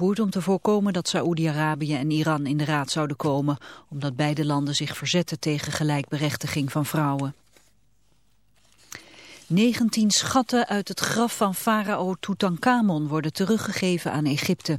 om te voorkomen dat Saoedi-Arabië en Iran in de raad zouden komen, omdat beide landen zich verzetten tegen gelijkberechtiging van vrouwen. 19 schatten uit het graf van farao Tutankhamon worden teruggegeven aan Egypte.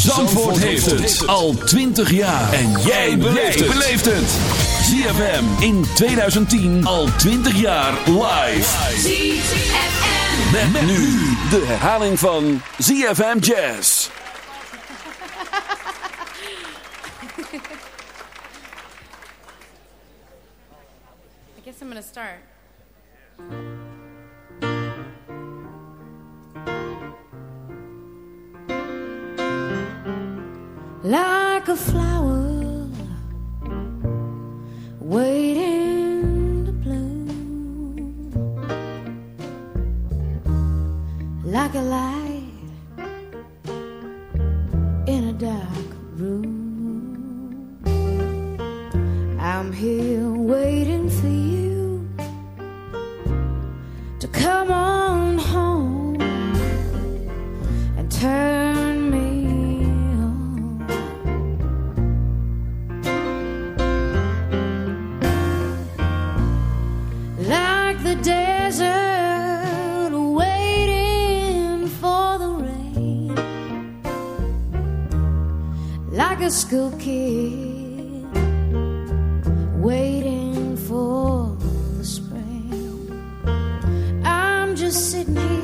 Zandvoort heeft het al 20 jaar. En jij beleeft het. ZFM in 2010 al 20 jaar live. ZFM. Met, met nu de herhaling van ZFM Jazz. I guess I'm gonna start. Like a flower waiting to bloom, like a light in a dark room. I'm here waiting for you to come on home and turn desert waiting for the rain, like a school kid waiting for the spring. I'm just sitting here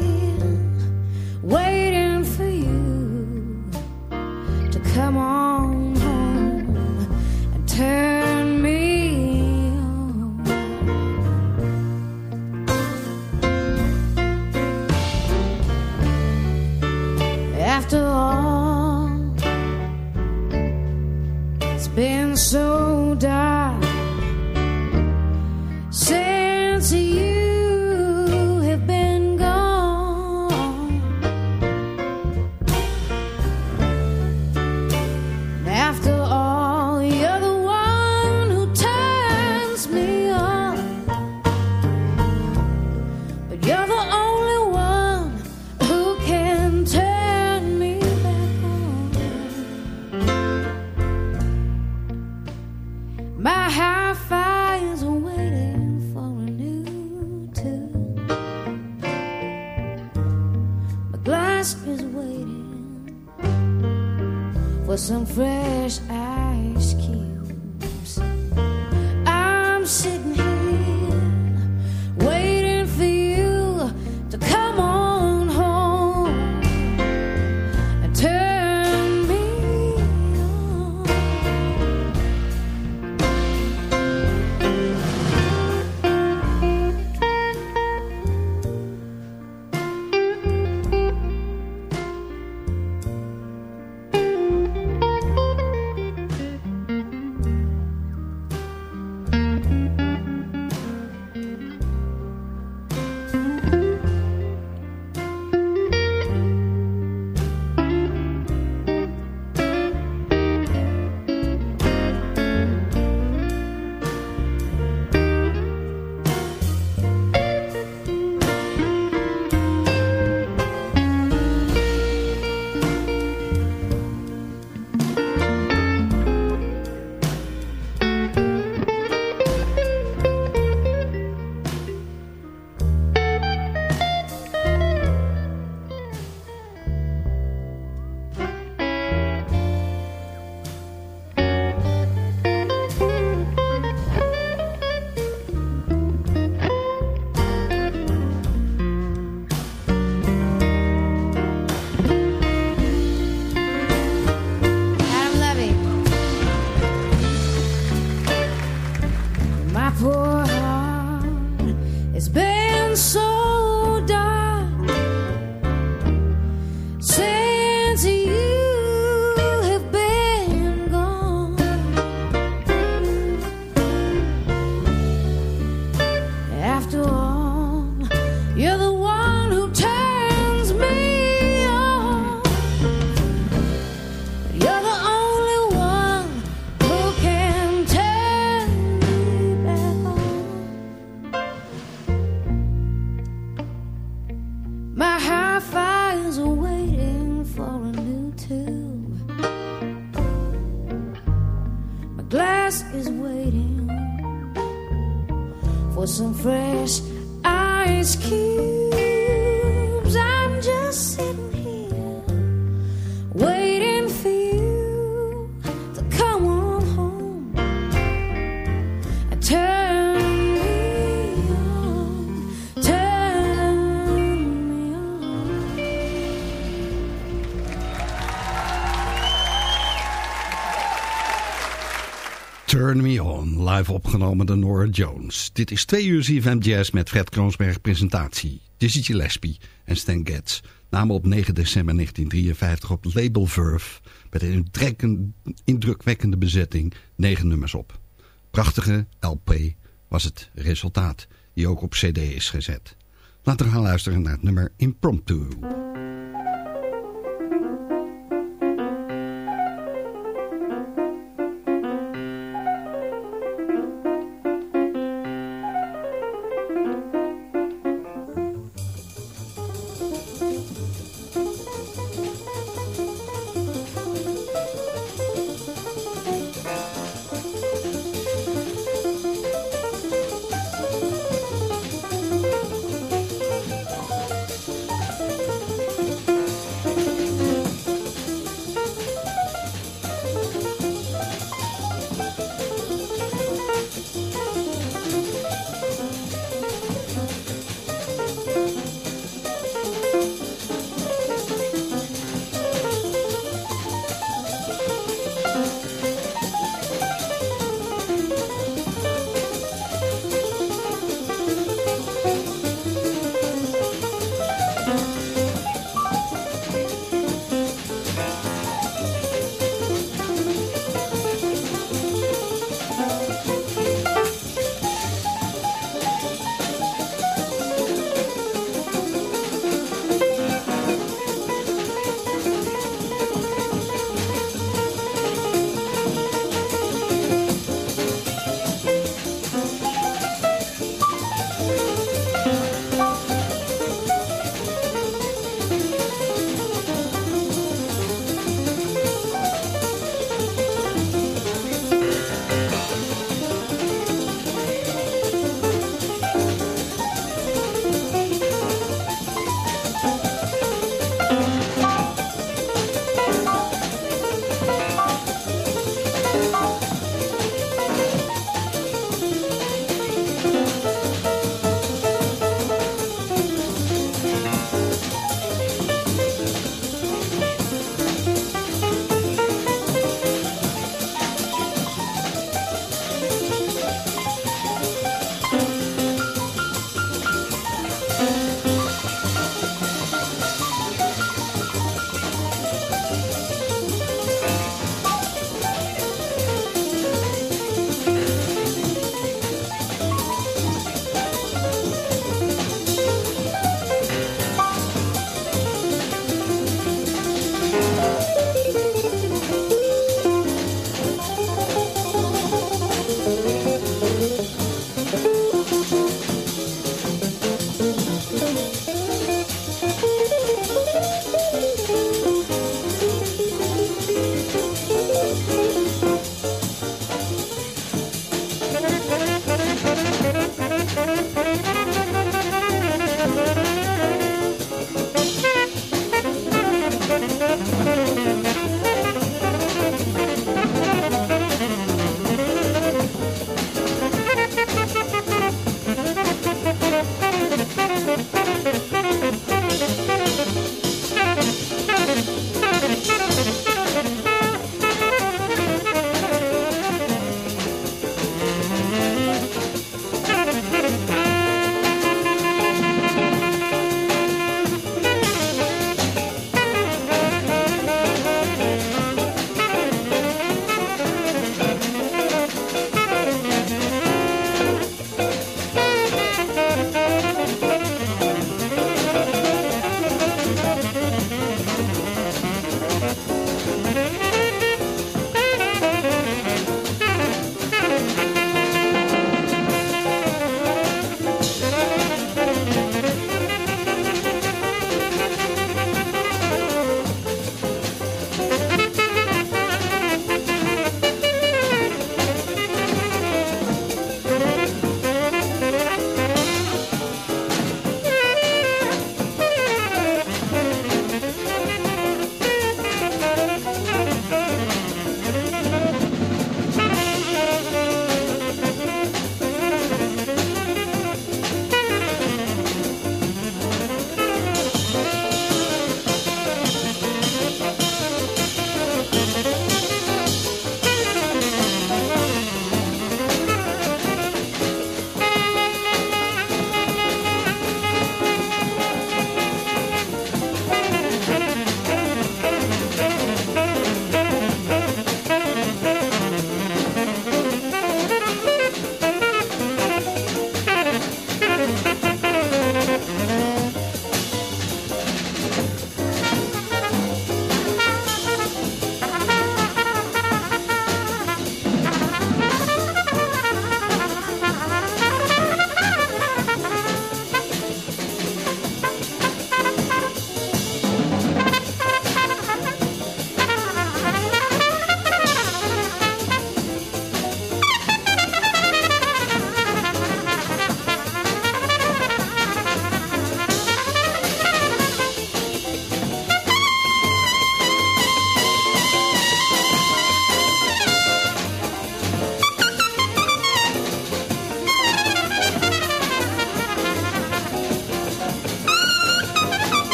live opgenomen door Nora Jones. Dit is twee uur ZFM Jazz met Fred Kroonsberg presentatie. Dizzy Gillespie en Stan Getz namen op 9 december 1953 op label Verve... met een indrukwekkende bezetting negen nummers op. Prachtige LP was het resultaat, die ook op cd is gezet. Laten we gaan luisteren naar het nummer. Impromptu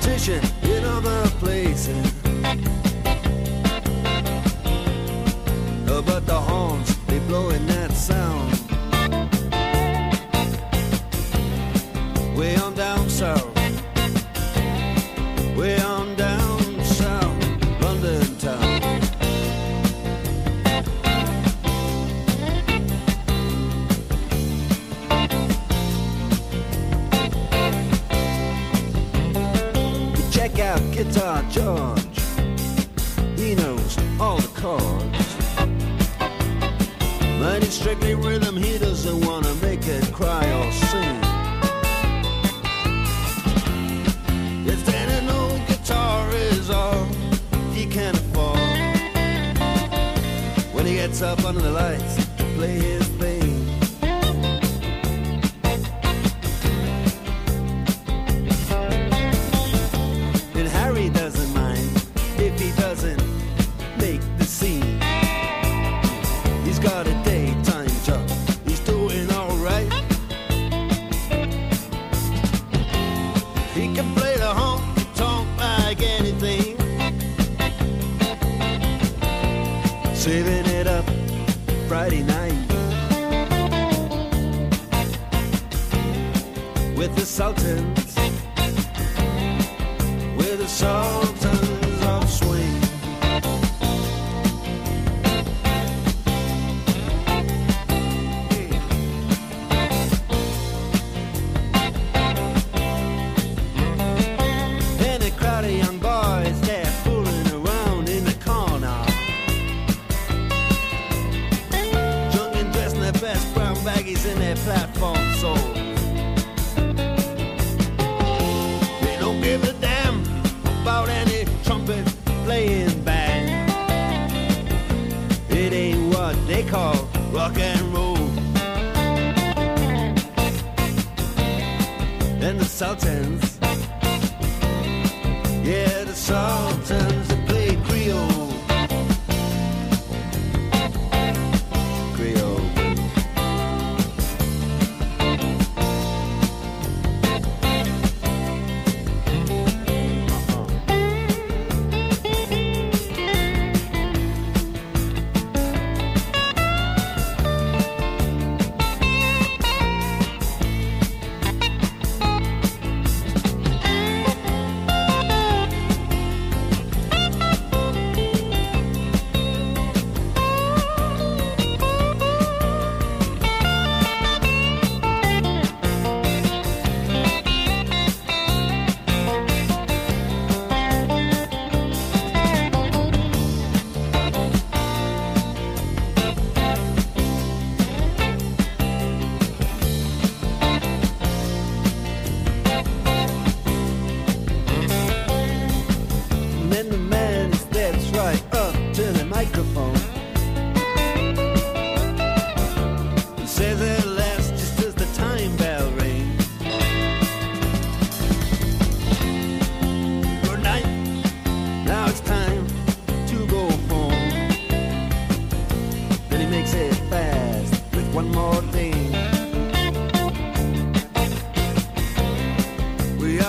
competition. And roll. The Sultans,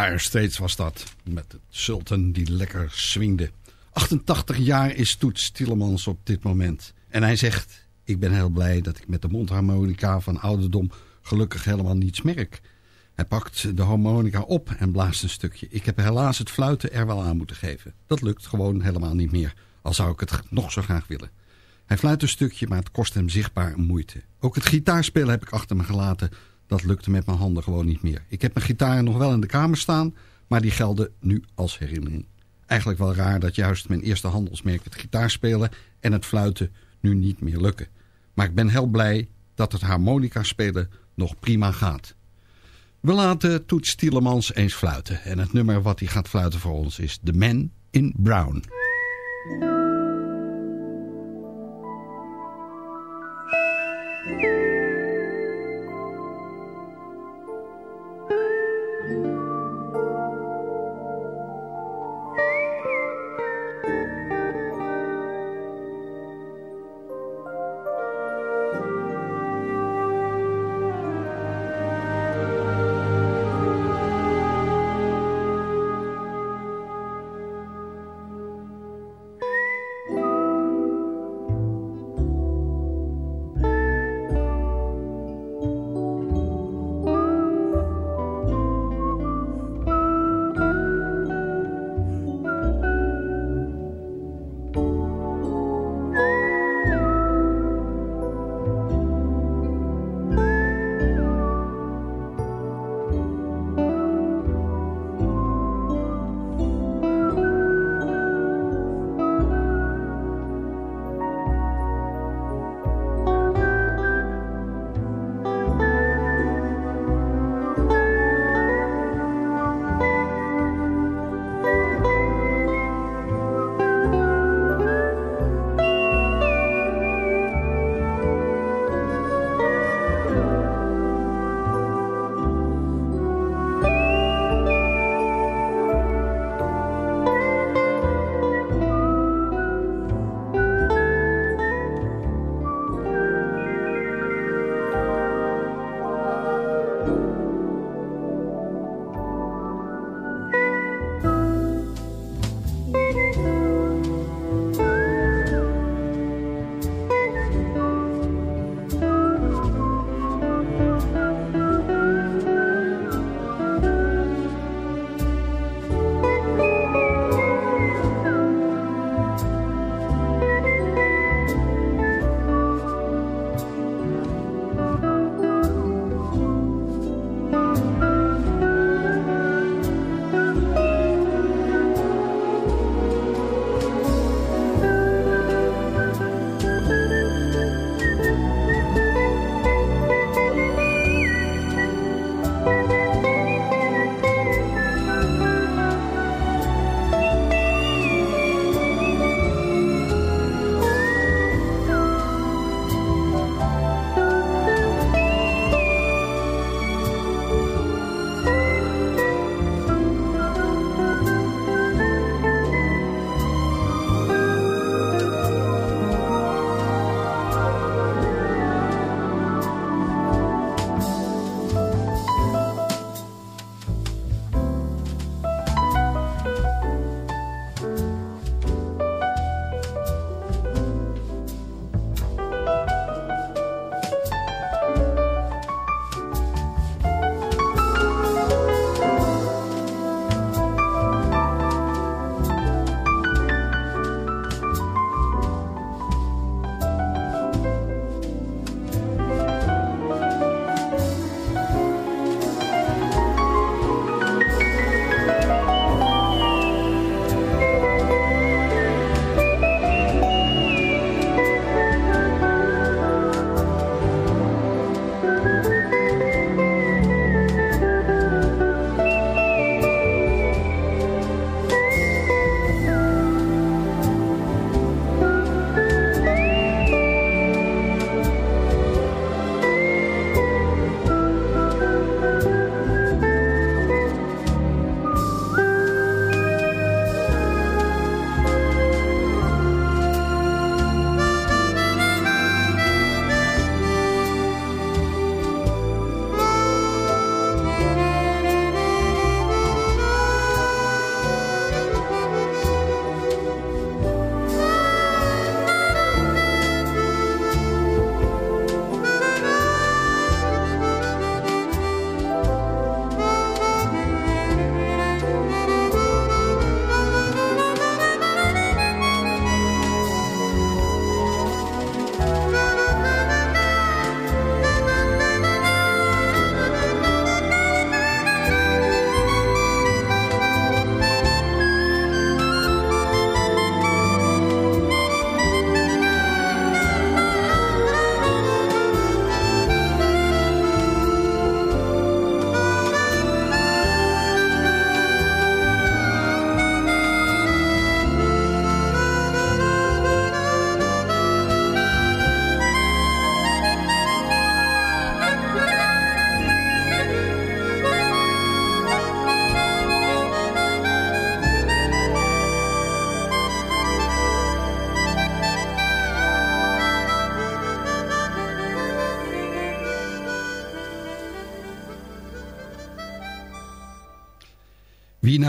Daar steeds was dat. Met het Sultan die lekker swingde. 88 jaar is Toets Tielemans op dit moment. En hij zegt, ik ben heel blij dat ik met de mondharmonica van ouderdom gelukkig helemaal niets merk. Hij pakt de harmonica op en blaast een stukje. Ik heb helaas het fluiten er wel aan moeten geven. Dat lukt gewoon helemaal niet meer. Al zou ik het nog zo graag willen. Hij fluit een stukje, maar het kost hem zichtbaar moeite. Ook het gitaarspelen heb ik achter me gelaten. Dat lukte met mijn handen gewoon niet meer. Ik heb mijn gitaren nog wel in de kamer staan, maar die gelden nu als herinnering. Eigenlijk wel raar dat juist mijn eerste handelsmerk het gitaarspelen en het fluiten nu niet meer lukken. Maar ik ben heel blij dat het harmonica spelen nog prima gaat. We laten Toets Tielemans eens fluiten. En het nummer wat hij gaat fluiten voor ons is The Man in Brown.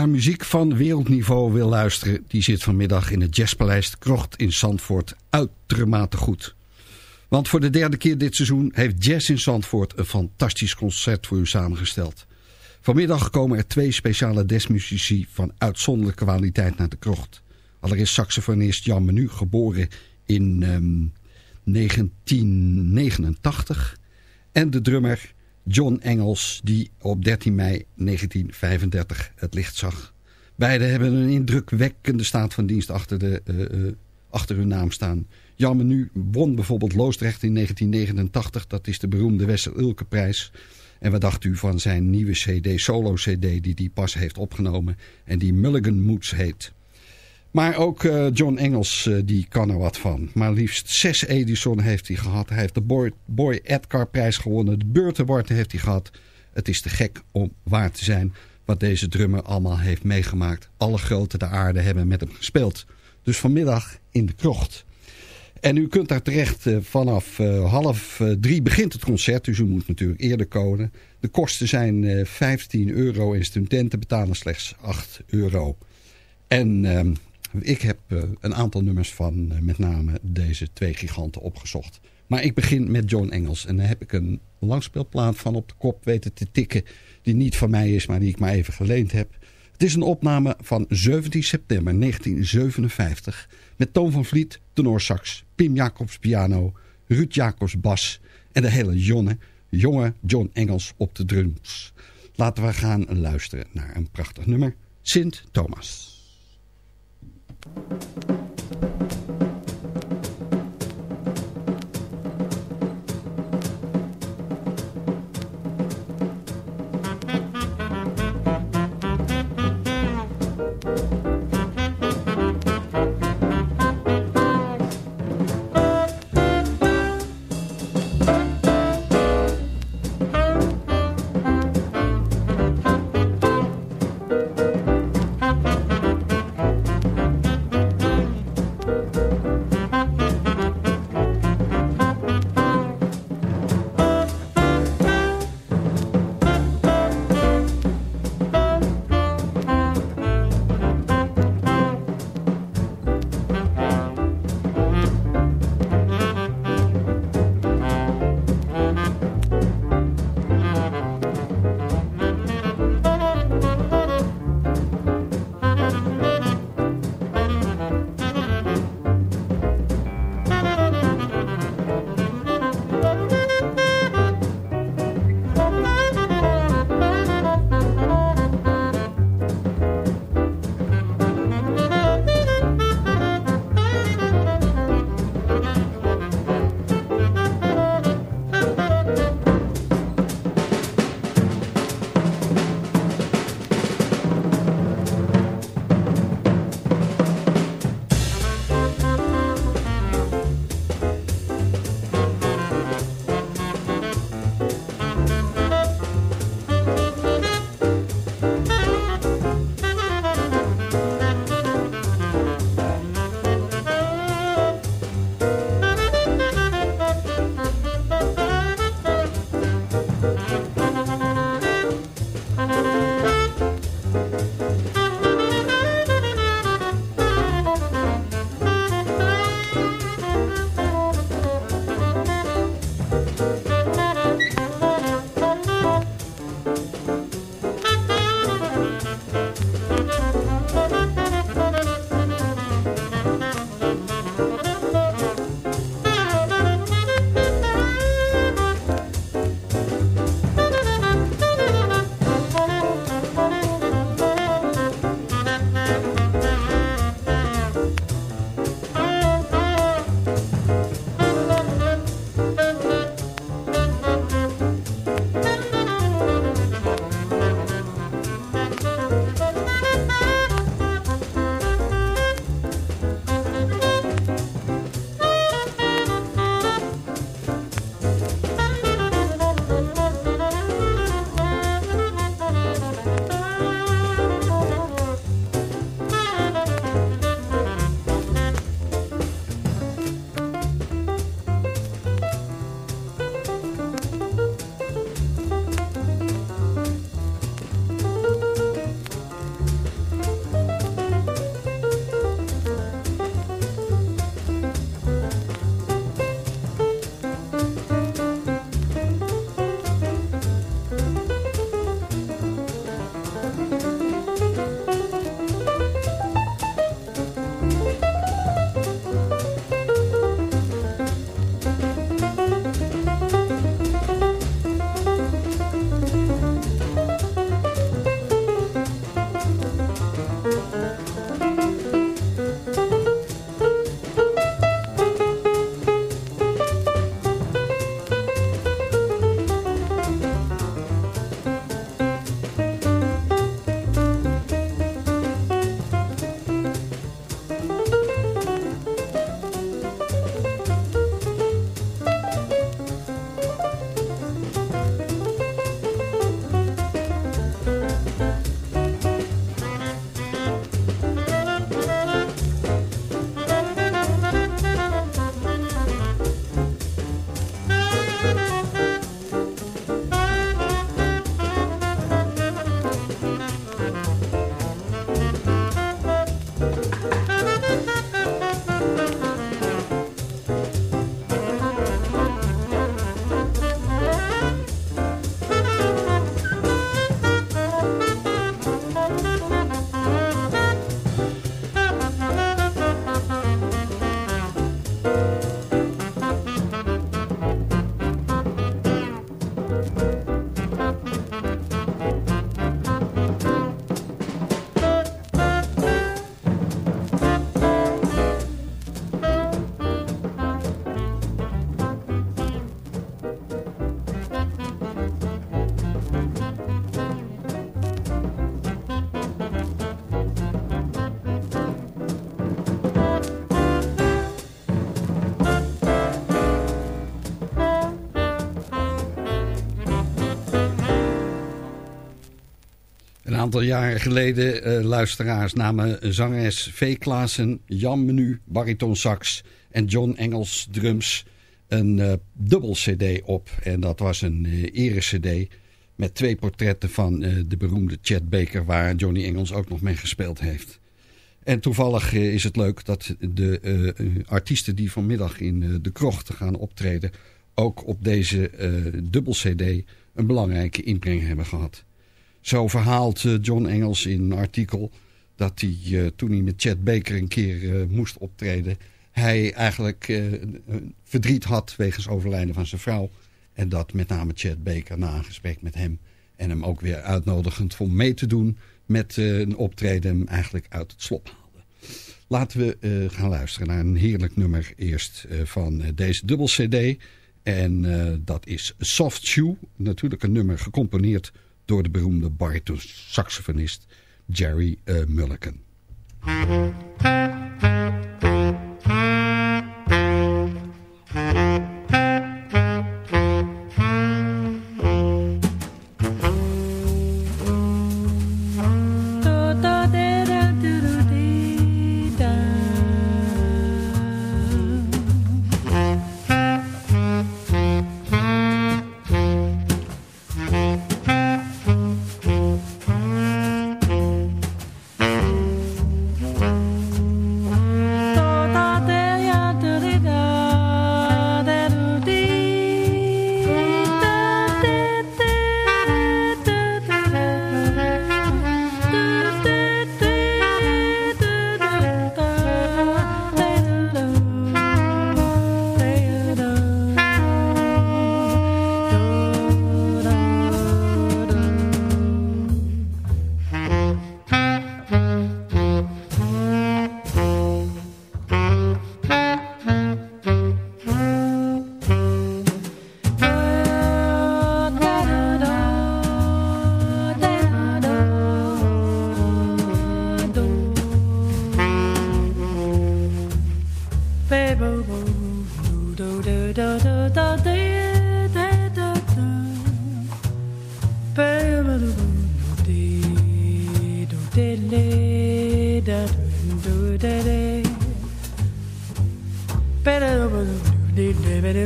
Naar muziek van wereldniveau wil luisteren... die zit vanmiddag in het Jazzpaleis Krocht in Zandvoort uitermate goed. Want voor de derde keer dit seizoen heeft Jazz in Zandvoort... een fantastisch concert voor u samengesteld. Vanmiddag komen er twee speciale jazzmuzici van uitzonderlijke kwaliteit naar de krocht. Allereerst saxofonist Jan Menu, geboren in ehm, 1989. En de drummer John Engels, die op 13 mei 1935 het licht zag. Beiden hebben een indrukwekkende staat van dienst achter, de, uh, uh, achter hun naam staan. Jan Menu won bijvoorbeeld Loosdrecht in 1989. Dat is de beroemde Wessel Ulke prijs. En wat dacht u van zijn nieuwe cd, solo cd, die hij pas heeft opgenomen. En die Mulligan Moods heet. Maar ook uh, John Engels, uh, die kan er wat van. Maar liefst zes Edison heeft hij gehad. Hij heeft de Boy, Edgar prijs gewonnen. De Beurt heeft hij gehad. Het is te gek om waar te zijn wat deze drummer allemaal heeft meegemaakt. Alle grote de aarde hebben met hem gespeeld. Dus vanmiddag in de krocht. En u kunt daar terecht uh, vanaf half drie begint het concert. Dus u moet natuurlijk eerder komen. De kosten zijn 15 euro en studenten betalen slechts 8 euro. En ehm, ik heb uh, een aantal nummers van uh, met name deze twee giganten opgezocht. Maar ik begin met John Engels. En daar heb ik een langspeelplaat van op de kop weten te tikken. Die niet van mij is, maar die ik maar even geleend heb. Het is een opname van 17 september 1957. Met Toon van Vliet, tenorsax, Pim Jacobs piano, Ruud Jacobs bas. En de hele jonge, jonge John Engels op de drums. Laten we gaan luisteren naar een prachtig nummer. Sint Thomas. Thank you. Aantal jaren geleden, eh, luisteraars, namen zangeres V. Klaassen, Jan Menu, bariton sax en John Engels drums een eh, dubbel cd op. En dat was een uh, ere-cd met twee portretten van eh, de beroemde Chet Baker... waar Johnny Engels ook nog mee gespeeld heeft. En toevallig eh, is het leuk dat de eh, artiesten die vanmiddag in eh, de krocht gaan optreden... ook op deze eh, dubbel cd een belangrijke inbreng hebben gehad. Zo verhaalt eh, John Engels in een artikel dat hij eh, toen hij met Chet Baker een keer eh, moest optreden... hij eigenlijk verdriet had wegens overlijden van zijn vrouw... en dat met name Chet Baker na een gesprek met hem... en hem ook weer uitnodigend vond mee te doen met een optreden... hem eigenlijk uit het slop haalde. Laten we gaan luisteren naar een heerlijk nummer eerst van deze dubbel cd... En dat is Soft Shoe. Natuurlijk een nummer gecomponeerd door de beroemde bariton-saxofonist Jerry eh, Mulligan.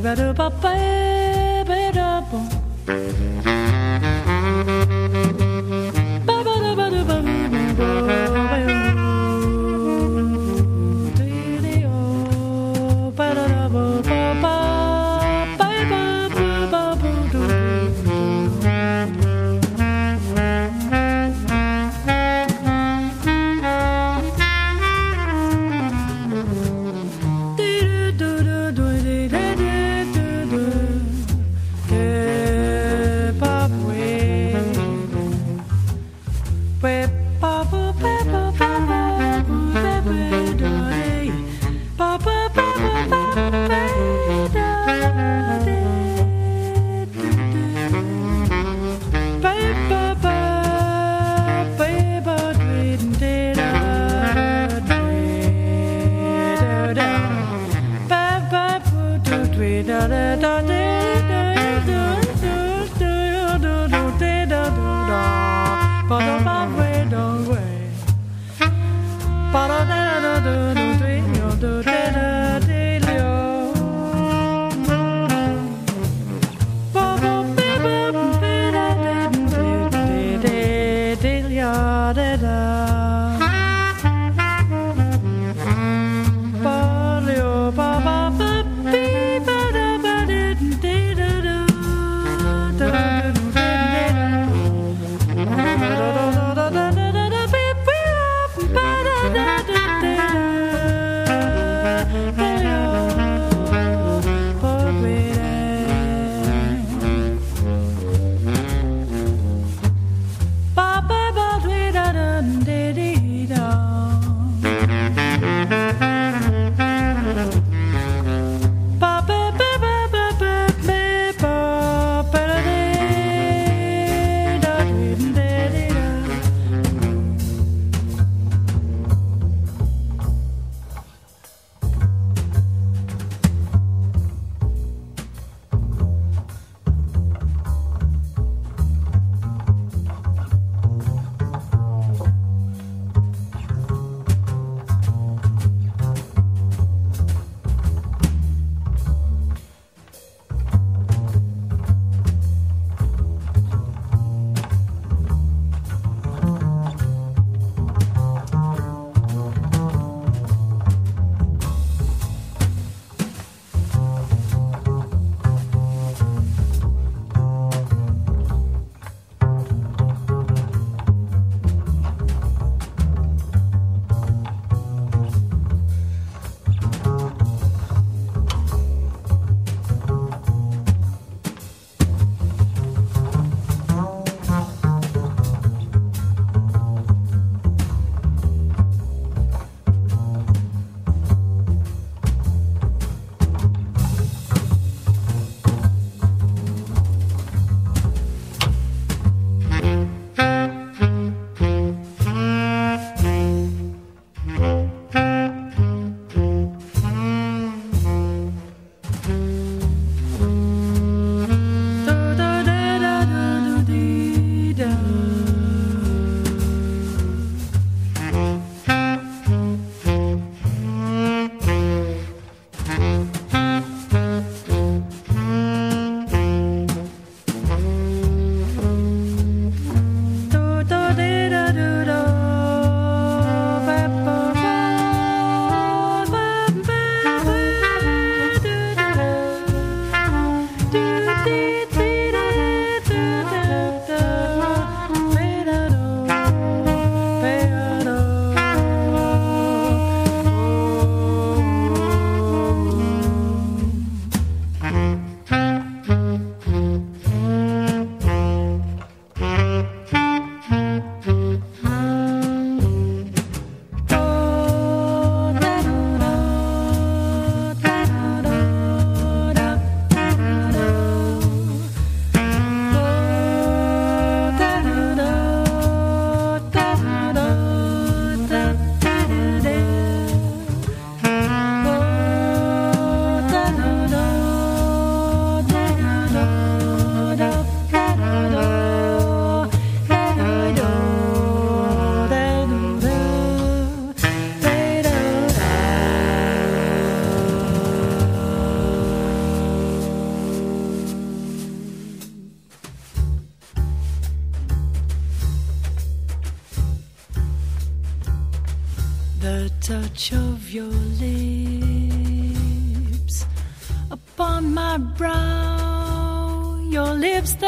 ba ba ba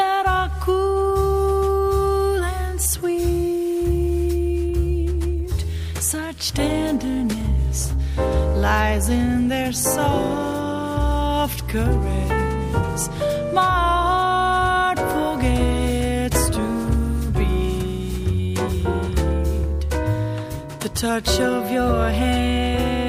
that are cool and sweet. Such tenderness lies in their soft caress. My heart forgets to beat. The touch of your hand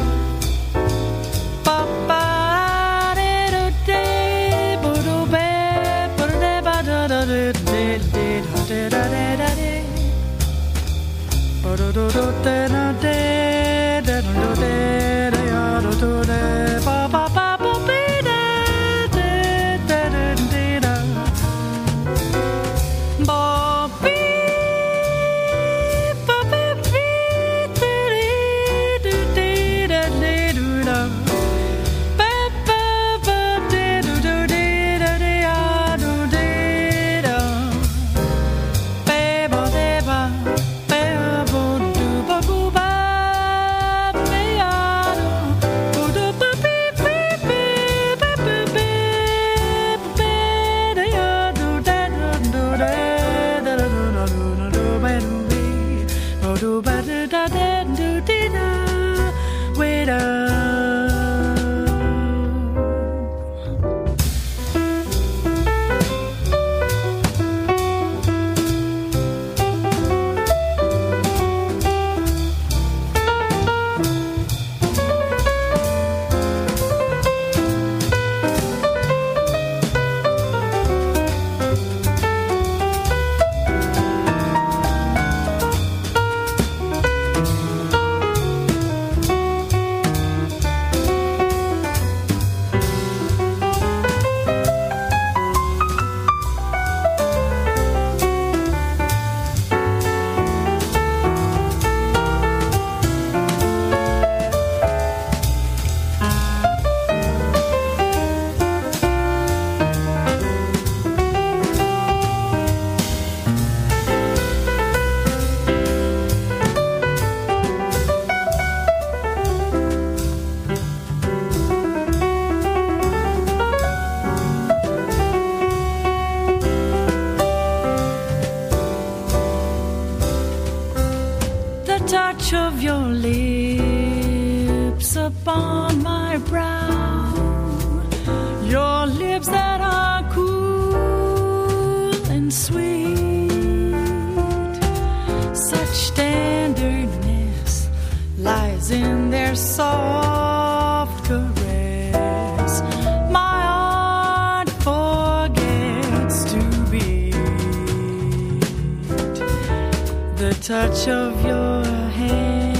the touch of your hand.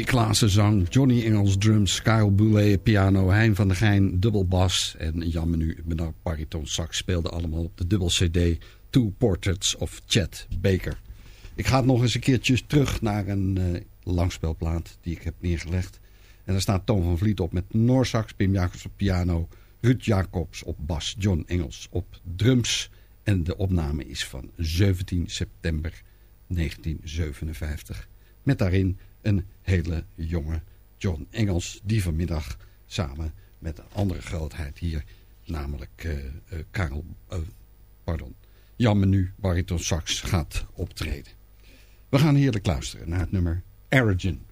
Klaassen zang, Johnny Engels drums, Kyle Boulet piano, Hein van der Geijn dubbel bas en Jan Menu Bernard bariton sax speelden allemaal op de dubbel cd Two Portraits of Chet Baker. Ik ga nog eens een keertje terug naar een uh, langspelplaat die ik heb neergelegd. En daar staat Toon van Vliet op met Noorsax, Pim Jacobs op piano, Ruud Jacobs op bas, John Engels op drums. En de opname is van 17 september 1957. Met daarin een hele jonge John Engels die vanmiddag samen met een andere grootheid hier, namelijk uh, uh, Karel, uh, pardon, Jan Menu, bariton sax, gaat optreden. We gaan heerlijk luisteren naar het nummer Arrogant.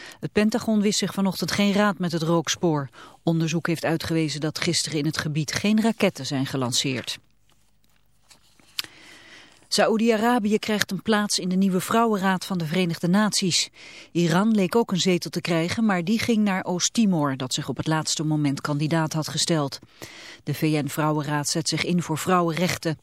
Het Pentagon wist zich vanochtend geen raad met het rookspoor. Onderzoek heeft uitgewezen dat gisteren in het gebied geen raketten zijn gelanceerd. Saoedi-Arabië krijgt een plaats in de nieuwe Vrouwenraad van de Verenigde Naties. Iran leek ook een zetel te krijgen, maar die ging naar Oost-Timor, dat zich op het laatste moment kandidaat had gesteld. De VN-Vrouwenraad zet zich in voor vrouwenrechten.